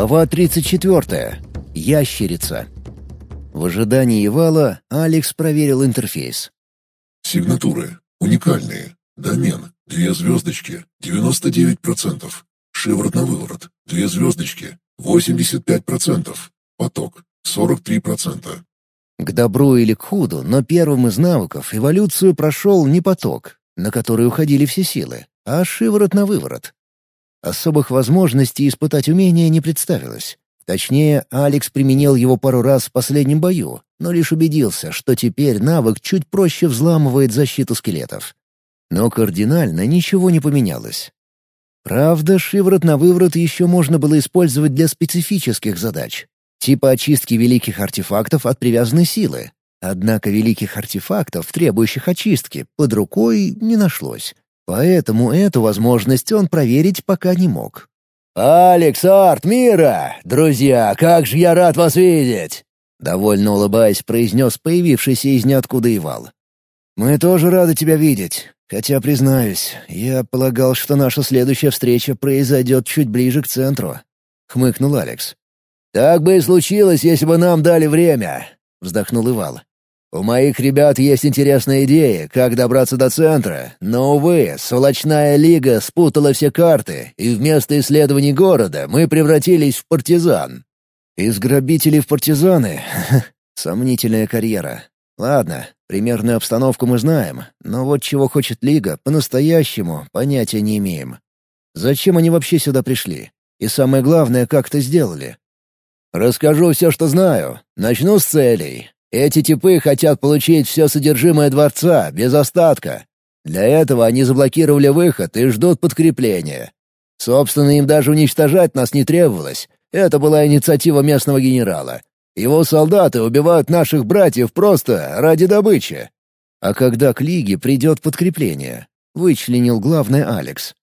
Глава 34. Ящерица. В ожидании вала Алекс проверил интерфейс. Сигнатуры. Уникальные. Домен. Две звездочки. 99%. Шиворот на выворот. Две звездочки. 85%. Поток. 43%. К добру или к худу, но первым из навыков эволюцию прошел не поток, на который уходили все силы, а шиворот на выворот. Особых возможностей испытать умение не представилось. Точнее, Алекс применил его пару раз в последнем бою, но лишь убедился, что теперь навык чуть проще взламывает защиту скелетов. Но кардинально ничего не поменялось. Правда, шиворот на выворот еще можно было использовать для специфических задач, типа очистки великих артефактов от привязанной силы. Однако великих артефактов, требующих очистки, под рукой не нашлось. Поэтому эту возможность он проверить пока не мог. «Алекс, Арт, Мира! Друзья, как же я рад вас видеть!» Довольно улыбаясь, произнес появившийся из ниоткуда Ивал. «Мы тоже рады тебя видеть. Хотя, признаюсь, я полагал, что наша следующая встреча произойдет чуть ближе к центру», — хмыкнул Алекс. «Так бы и случилось, если бы нам дали время», — вздохнул Ивал. У моих ребят есть интересная идея, как добраться до центра, но, увы, сволочная лига спутала все карты, и вместо исследований города мы превратились в партизан. Из грабителей в партизаны? Сомнительная карьера. Ладно, примерную обстановку мы знаем, но вот чего хочет лига, по-настоящему понятия не имеем. Зачем они вообще сюда пришли? И самое главное, как это сделали? Расскажу все, что знаю. Начну с целей. Эти типы хотят получить все содержимое дворца, без остатка. Для этого они заблокировали выход и ждут подкрепления. Собственно, им даже уничтожать нас не требовалось. Это была инициатива местного генерала. Его солдаты убивают наших братьев просто ради добычи. А когда к Лиге придет подкрепление? Вычленил главный Алекс.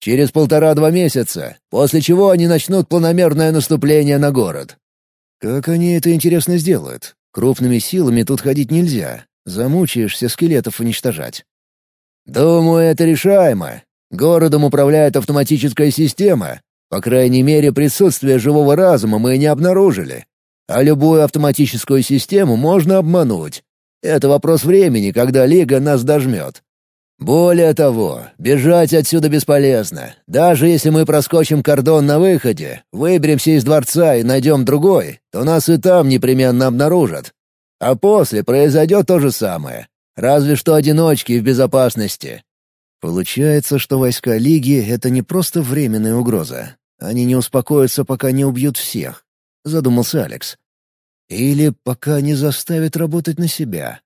Через полтора-два месяца, после чего они начнут планомерное наступление на город. Как они это интересно сделают? Крупными силами тут ходить нельзя. Замучаешься скелетов уничтожать. «Думаю, это решаемо. Городом управляет автоматическая система. По крайней мере, присутствие живого разума мы не обнаружили. А любую автоматическую систему можно обмануть. Это вопрос времени, когда Лига нас дожмет. Более того, бежать отсюда бесполезно. Даже если мы проскочим кордон на выходе, выберемся из дворца и найдем другой, то нас и там непременно обнаружат. А после произойдет то же самое. Разве что одиночки в безопасности. Получается, что войска Лиги — это не просто временная угроза. Они не успокоятся, пока не убьют всех, — задумался Алекс. Или пока не заставят работать на себя.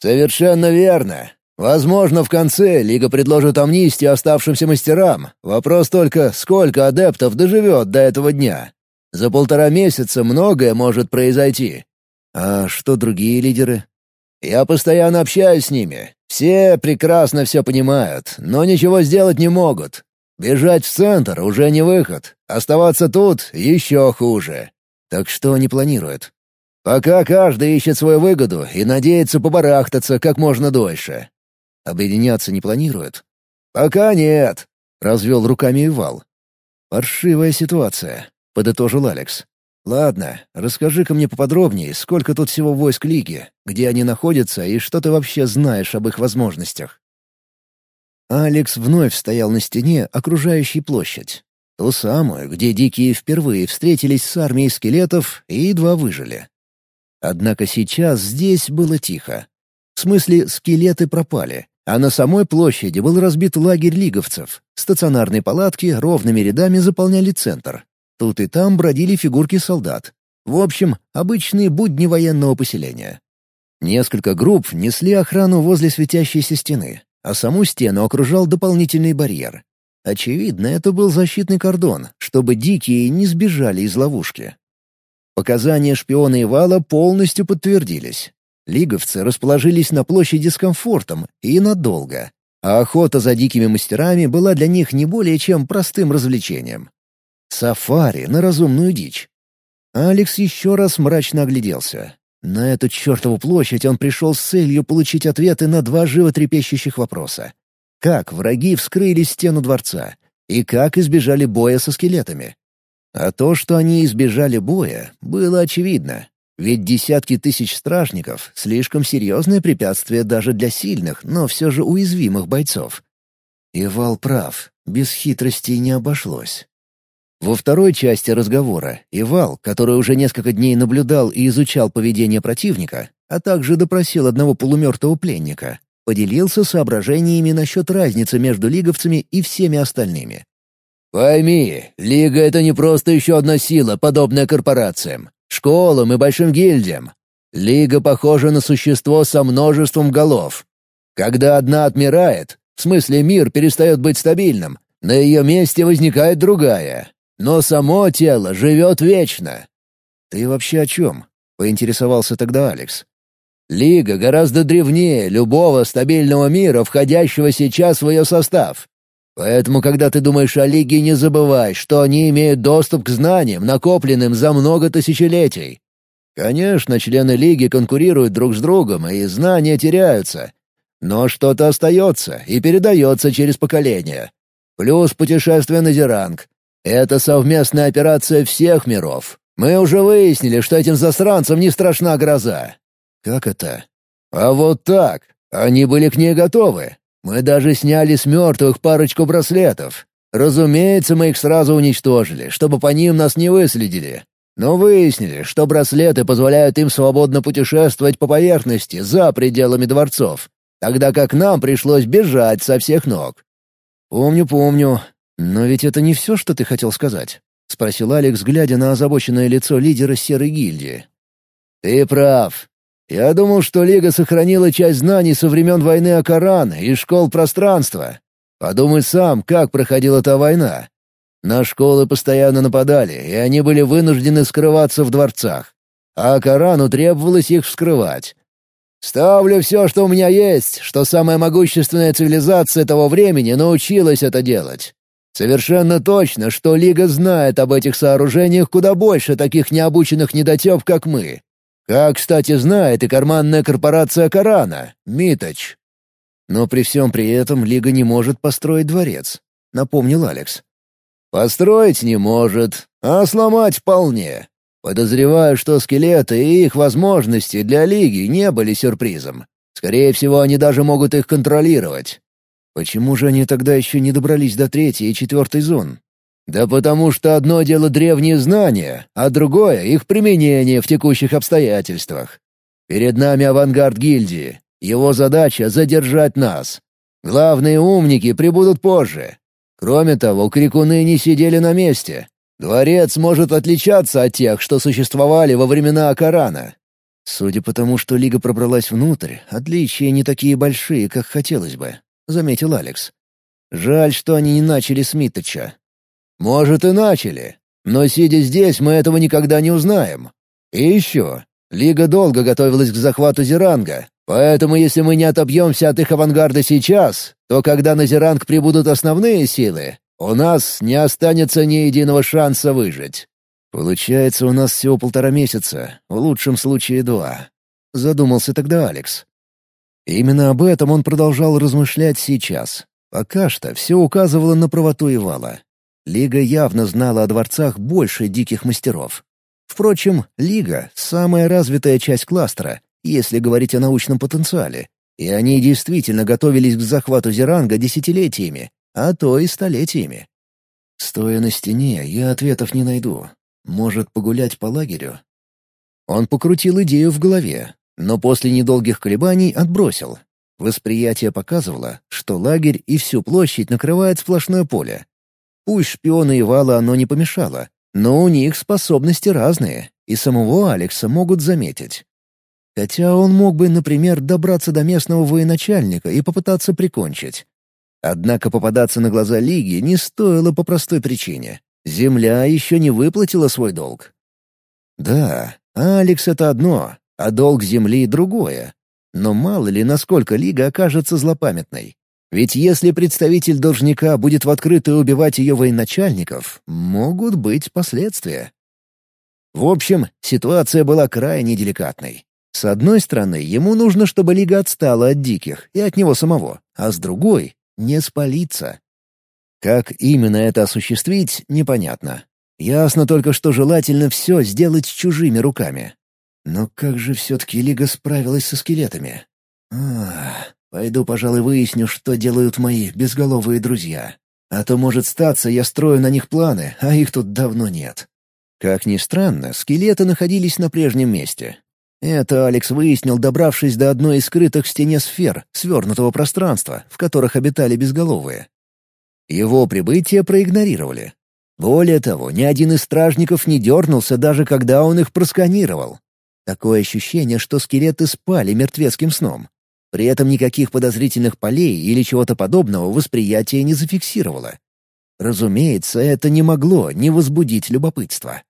«Совершенно верно. Возможно, в конце Лига предложит амнистию оставшимся мастерам. Вопрос только, сколько адептов доживет до этого дня. За полтора месяца многое может произойти. А что другие лидеры? Я постоянно общаюсь с ними. Все прекрасно все понимают, но ничего сделать не могут. Бежать в центр уже не выход. Оставаться тут еще хуже. Так что они планируют? Пока каждый ищет свою выгоду и надеется побарахтаться как можно дольше. Объединяться не планируют? «Пока нет», — развел руками Ивал. «Паршивая ситуация», — подытожил Алекс. «Ладно, расскажи-ка мне поподробнее, сколько тут всего войск Лиги, где они находятся и что ты вообще знаешь об их возможностях». Алекс вновь стоял на стене, окружающей площадь. Ту самую, где дикие впервые встретились с армией скелетов и едва выжили. Однако сейчас здесь было тихо. В смысле, скелеты пропали, а на самой площади был разбит лагерь лиговцев. Стационарные палатки ровными рядами заполняли центр. Тут и там бродили фигурки солдат. В общем, обычные будни военного поселения. Несколько групп несли охрану возле светящейся стены, а саму стену окружал дополнительный барьер. Очевидно, это был защитный кордон, чтобы дикие не сбежали из ловушки. Показания шпиона Ивала полностью подтвердились. Лиговцы расположились на площади с комфортом и надолго, а охота за дикими мастерами была для них не более чем простым развлечением. Сафари на разумную дичь. Алекс еще раз мрачно огляделся. На эту чертову площадь он пришел с целью получить ответы на два животрепещущих вопроса. Как враги вскрыли стену дворца? И как избежали боя со скелетами? А то, что они избежали боя, было очевидно. Ведь десятки тысяч стражников — слишком серьезное препятствие даже для сильных, но все же уязвимых бойцов. И Вал прав, без хитростей не обошлось. Во второй части разговора Ивал, который уже несколько дней наблюдал и изучал поведение противника, а также допросил одного полумертвого пленника, поделился соображениями насчет разницы между лиговцами и всеми остальными. «Пойми, Лига — это не просто еще одна сила, подобная корпорациям, школам и большим гильдиям. Лига похожа на существо со множеством голов. Когда одна отмирает, в смысле мир перестает быть стабильным, на ее месте возникает другая, но само тело живет вечно». «Ты вообще о чем?» — поинтересовался тогда Алекс. «Лига гораздо древнее любого стабильного мира, входящего сейчас в ее состав. Поэтому, когда ты думаешь о Лиге, не забывай, что они имеют доступ к знаниям, накопленным за много тысячелетий. Конечно, члены Лиги конкурируют друг с другом, и знания теряются. Но что-то остается и передается через поколения. Плюс путешествие на Зеранг, это совместная операция всех миров. Мы уже выяснили, что этим засранцам не страшна гроза. Как это? А вот так. Они были к ней готовы. Мы даже сняли с мертвых парочку браслетов. Разумеется, мы их сразу уничтожили, чтобы по ним нас не выследили. Но выяснили, что браслеты позволяют им свободно путешествовать по поверхности за пределами дворцов, тогда как нам пришлось бежать со всех ног. «Помню, помню. «Но ведь это не все, что ты хотел сказать?» — спросил Алекс, глядя на озабоченное лицо лидера Серой гильдии. «Ты прав. Я думал, что Лига сохранила часть знаний со времен войны Акаран и школ пространства. Подумай сам, как проходила та война. На школы постоянно нападали, и они были вынуждены скрываться в дворцах. А Акарану требовалось их вскрывать. Ставлю все, что у меня есть, что самая могущественная цивилизация того времени научилась это делать. Совершенно точно, что Лига знает об этих сооружениях куда больше таких необученных недотеп, как мы. Как, кстати, знает и карманная корпорация Корана, Миточ. Но при всем при этом Лига не может построить дворец, напомнил Алекс. Построить не может, а сломать вполне. Подозреваю, что скелеты и их возможности для Лиги не были сюрпризом. Скорее всего, они даже могут их контролировать. Почему же они тогда еще не добрались до третьей и четвертой зон? Да потому что одно дело древние знания, а другое — их применение в текущих обстоятельствах. Перед нами авангард гильдии. Его задача — задержать нас. Главные умники прибудут позже. Кроме того, крикуны не сидели на месте. Дворец может отличаться от тех, что существовали во времена Акарана. Судя по тому, что Лига пробралась внутрь, отличия не такие большие, как хотелось бы. — заметил Алекс. «Жаль, что они не начали с Миточа». «Может, и начали. Но, сидя здесь, мы этого никогда не узнаем. И еще. Лига долго готовилась к захвату Зеранга, поэтому если мы не отобьемся от их авангарда сейчас, то когда на Зеранг прибудут основные силы, у нас не останется ни единого шанса выжить». «Получается, у нас всего полтора месяца, в лучшем случае два», — задумался тогда Алекс. Именно об этом он продолжал размышлять сейчас. Пока что все указывало на правоту Ивала. Лига явно знала о дворцах больше диких мастеров. Впрочем, Лига — самая развитая часть кластера, если говорить о научном потенциале, и они действительно готовились к захвату Зеранга десятилетиями, а то и столетиями. Стоя на стене, я ответов не найду. Может, погулять по лагерю? Он покрутил идею в голове, но после недолгих колебаний отбросил. Восприятие показывало, что лагерь и всю площадь накрывает сплошное поле. Пусть шпионы и вала оно не помешало, но у них способности разные, и самого Алекса могут заметить. Хотя он мог бы, например, добраться до местного военачальника и попытаться прикончить. Однако попадаться на глаза Лиги не стоило по простой причине. Земля еще не выплатила свой долг. Да, Алекс — это одно, а долг земли — другое. Но мало ли, насколько Лига окажется злопамятной. Ведь если представитель должника будет в открытую убивать ее военачальников, могут быть последствия. В общем, ситуация была крайне деликатной. С одной стороны, ему нужно, чтобы Лига отстала от диких и от него самого, а с другой — не спалиться. Как именно это осуществить, непонятно. Ясно только, что желательно все сделать чужими руками. Но как же все-таки Лига справилась со скелетами? А, пойду, пожалуй, выясню, что делают мои безголовые друзья. А то, может статься, я строю на них планы, а их тут давно нет. Как ни странно, скелеты находились на прежнем месте. Это Алекс выяснил, добравшись до одной из скрытых в стене сфер, свернутого пространства, в которых обитали безголовые. Его прибытие проигнорировали. Более того, ни один из стражников не дернулся, даже когда он их просканировал. Такое ощущение, что скелеты спали мертвецким сном. При этом никаких подозрительных полей или чего-то подобного восприятие не зафиксировало. Разумеется, это не могло не возбудить любопытство.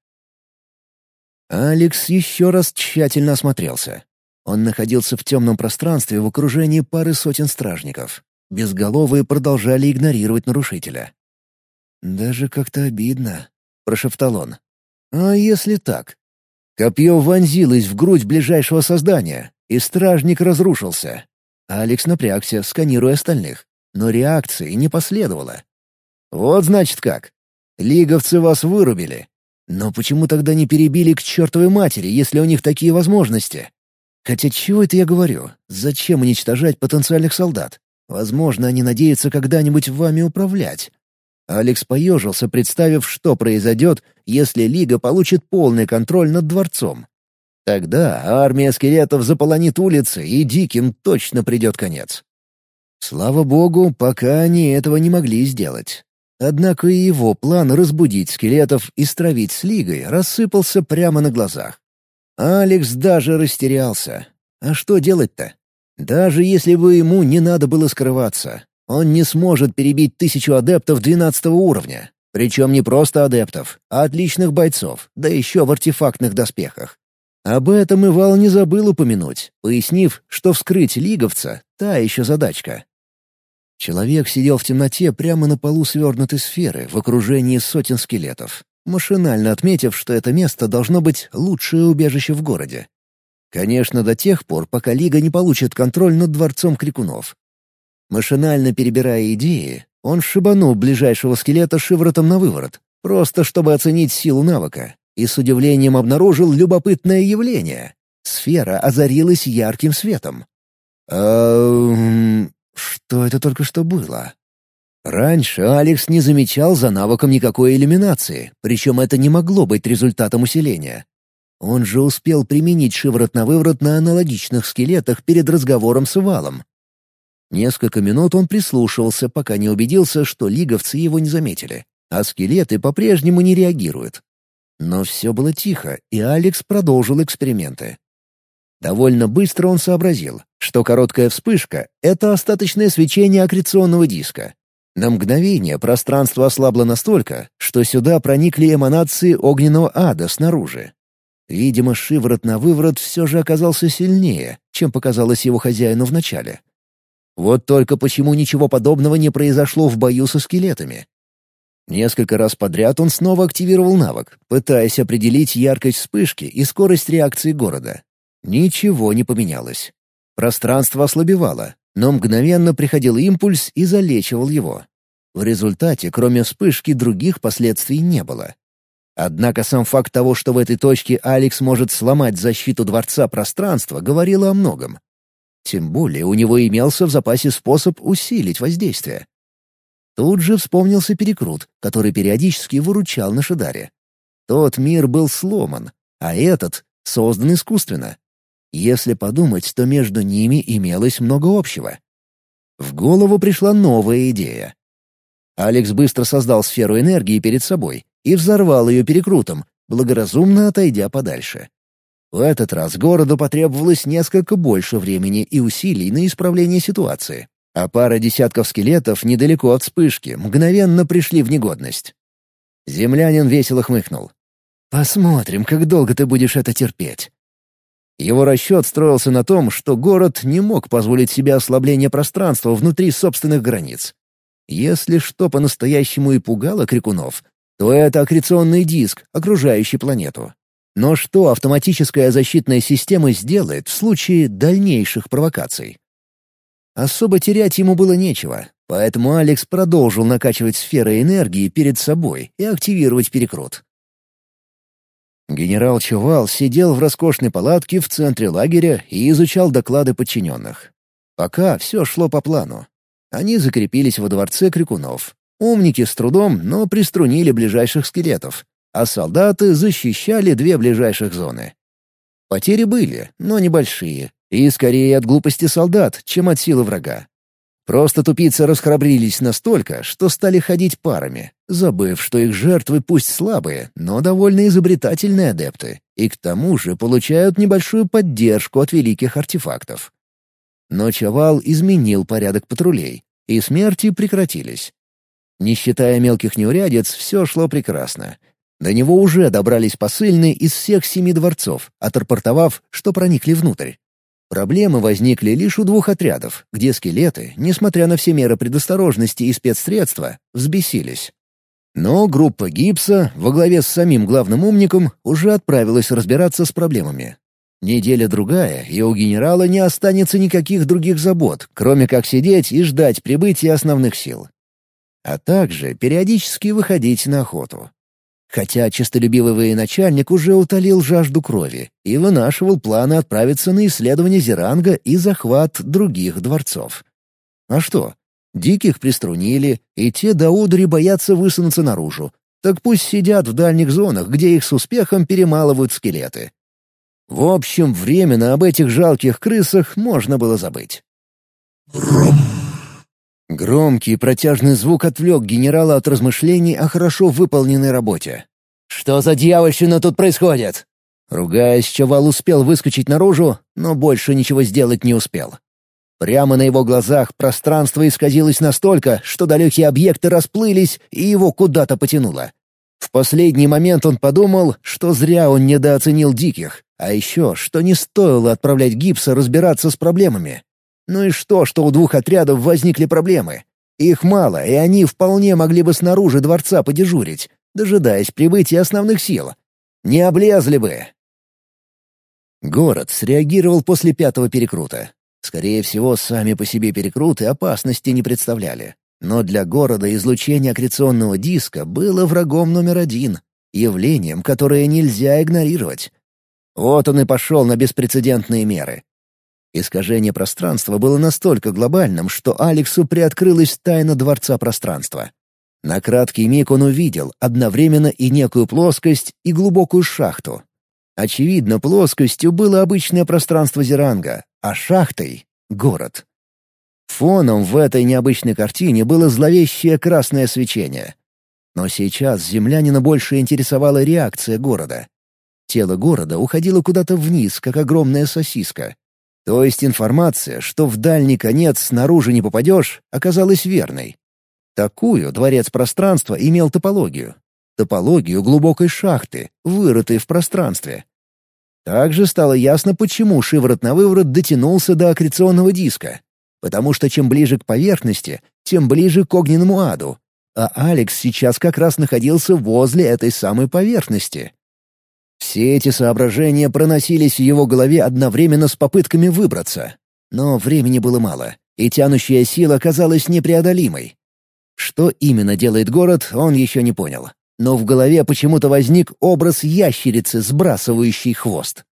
Алекс еще раз тщательно осмотрелся. Он находился в темном пространстве в окружении пары сотен стражников. Безголовые продолжали игнорировать нарушителя. «Даже как-то обидно», — прошептал он. «А если так?» Копье вонзилось в грудь ближайшего создания, и стражник разрушился. Алекс напрягся, сканируя остальных, но реакции не последовало. «Вот значит как. Лиговцы вас вырубили. Но почему тогда не перебили к чертовой матери, если у них такие возможности? Хотя чего это я говорю? Зачем уничтожать потенциальных солдат? Возможно, они надеются когда-нибудь вами управлять. Алекс поежился, представив, что произойдет, если Лига получит полный контроль над дворцом. Тогда армия скелетов заполонит улицы, и Диким точно придет конец. Слава богу, пока они этого не могли сделать. Однако и его план разбудить скелетов и стравить с Лигой рассыпался прямо на глазах. Алекс даже растерялся. А что делать-то? Даже если бы ему не надо было скрываться, он не сможет перебить тысячу адептов двенадцатого уровня. Причем не просто адептов, а отличных бойцов, да еще в артефактных доспехах. Об этом Ивал не забыл упомянуть, пояснив, что вскрыть лиговца — та еще задачка. Человек сидел в темноте прямо на полу свернутой сферы в окружении сотен скелетов, машинально отметив, что это место должно быть лучшее убежище в городе. Конечно, до тех пор, пока Лига не получит контроль над дворцом крикунов. Машинально перебирая идеи, он шибанул ближайшего скелета шиворотом на выворот, просто чтобы оценить силу навыка, и с удивлением обнаружил любопытное явление. Сфера озарилась ярким светом. «Эм... Что это только что было? Раньше Алекс не замечал за навыком никакой элиминации, причем это не могло быть результатом усиления. Он же успел применить шиворот на выворот на аналогичных скелетах перед разговором с Ивалом. Несколько минут он прислушивался, пока не убедился, что лиговцы его не заметили, а скелеты по-прежнему не реагируют. Но все было тихо, и Алекс продолжил эксперименты. Довольно быстро он сообразил, что короткая вспышка — это остаточное свечение аккреционного диска. На мгновение пространство ослабло настолько, что сюда проникли эманации огненного ада снаружи. Видимо, шиворот на выворот все же оказался сильнее, чем показалось его хозяину вначале. Вот только почему ничего подобного не произошло в бою со скелетами? Несколько раз подряд он снова активировал навык, пытаясь определить яркость вспышки и скорость реакции города. Ничего не поменялось. Пространство ослабевало, но мгновенно приходил импульс и залечивал его. В результате, кроме вспышки, других последствий не было. Однако сам факт того, что в этой точке Алекс может сломать защиту дворца пространства, говорил о многом. Тем более у него имелся в запасе способ усилить воздействие. Тут же вспомнился перекрут, который периодически выручал на Шидаре. Тот мир был сломан, а этот создан искусственно. Если подумать, то между ними имелось много общего. В голову пришла новая идея. Алекс быстро создал сферу энергии перед собой и взорвал ее перекрутом, благоразумно отойдя подальше. В этот раз городу потребовалось несколько больше времени и усилий на исправление ситуации, а пара десятков скелетов недалеко от вспышки мгновенно пришли в негодность. Землянин весело хмыкнул. «Посмотрим, как долго ты будешь это терпеть. Его расчет строился на том, что город не мог позволить себе ослабление пространства внутри собственных границ. Если что по-настоящему и пугало крикунов, то это аккреционный диск, окружающий планету. Но что автоматическая защитная система сделает в случае дальнейших провокаций? Особо терять ему было нечего, поэтому Алекс продолжил накачивать сферы энергии перед собой и активировать перекрут. Генерал Чувал сидел в роскошной палатке в центре лагеря и изучал доклады подчиненных. Пока все шло по плану. Они закрепились во дворце крикунов. Умники с трудом, но приструнили ближайших скелетов, а солдаты защищали две ближайших зоны. Потери были, но небольшие, и скорее от глупости солдат, чем от силы врага. Просто тупицы расхрабрились настолько, что стали ходить парами, забыв, что их жертвы пусть слабые, но довольно изобретательные адепты, и к тому же получают небольшую поддержку от великих артефактов. Но Чавал изменил порядок патрулей, и смерти прекратились. Не считая мелких неурядиц, все шло прекрасно. До него уже добрались посыльные из всех семи дворцов, отрапортовав, что проникли внутрь. Проблемы возникли лишь у двух отрядов, где скелеты, несмотря на все меры предосторожности и спецсредства, взбесились. Но группа гипса, во главе с самим главным умником, уже отправилась разбираться с проблемами. Неделя-другая, и у генерала не останется никаких других забот, кроме как сидеть и ждать прибытия основных сил. А также периодически выходить на охоту. Хотя честолюбивый военачальник уже утолил жажду крови и вынашивал планы отправиться на исследование Зеранга и захват других дворцов. А что? Диких приструнили, и те до удри боятся высунуться наружу. Так пусть сидят в дальних зонах, где их с успехом перемалывают скелеты. В общем, временно об этих жалких крысах можно было забыть. Ром. Громкий протяжный звук отвлек генерала от размышлений о хорошо выполненной работе. «Что за дьявольщина тут происходит?» Ругаясь, Чавал успел выскочить наружу, но больше ничего сделать не успел. Прямо на его глазах пространство исказилось настолько, что далекие объекты расплылись и его куда-то потянуло. В последний момент он подумал, что зря он недооценил диких, а еще, что не стоило отправлять гипса разбираться с проблемами. Ну и что, что у двух отрядов возникли проблемы? Их мало, и они вполне могли бы снаружи дворца подежурить, дожидаясь прибытия основных сил. Не облезли бы. Город среагировал после пятого перекрута. Скорее всего, сами по себе перекруты опасности не представляли. Но для города излучение аккреционного диска было врагом номер один, явлением, которое нельзя игнорировать. Вот он и пошел на беспрецедентные меры. Искажение пространства было настолько глобальным, что Алексу приоткрылась тайна Дворца Пространства. На краткий миг он увидел одновременно и некую плоскость, и глубокую шахту. Очевидно, плоскостью было обычное пространство Зеранга, а шахтой — город. Фоном в этой необычной картине было зловещее красное свечение. Но сейчас землянина больше интересовала реакция города. Тело города уходило куда-то вниз, как огромная сосиска. То есть информация, что в дальний конец снаружи не попадешь, оказалась верной. Такую дворец пространства имел топологию. Топологию глубокой шахты, вырытой в пространстве. Также стало ясно, почему шиворот на выворот дотянулся до аккреционного диска. Потому что чем ближе к поверхности, тем ближе к огненному аду. А Алекс сейчас как раз находился возле этой самой поверхности. Все эти соображения проносились в его голове одновременно с попытками выбраться. Но времени было мало, и тянущая сила казалась непреодолимой. Что именно делает город, он еще не понял. Но в голове почему-то возник образ ящерицы, сбрасывающей хвост.